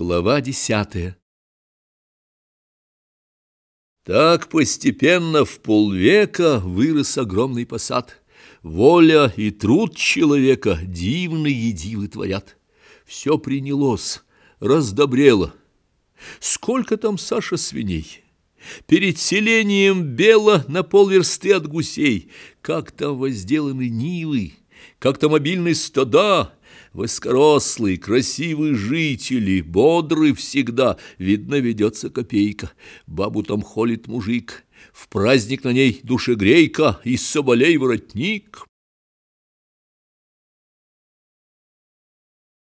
Глава десятая Так постепенно в полвека вырос огромный посад. Воля и труд человека дивные дивы творят. Все принялось, раздобрело. Сколько там, Саша, свиней? Перед селением бело на полверсты от гусей. Как там возделаны нивы, как там мобильные стада, Высокорослые, красивые жители, бодры всегда, видно, ведется копейка. Бабу там холит мужик, в праздник на ней душегрейка и соболей воротник.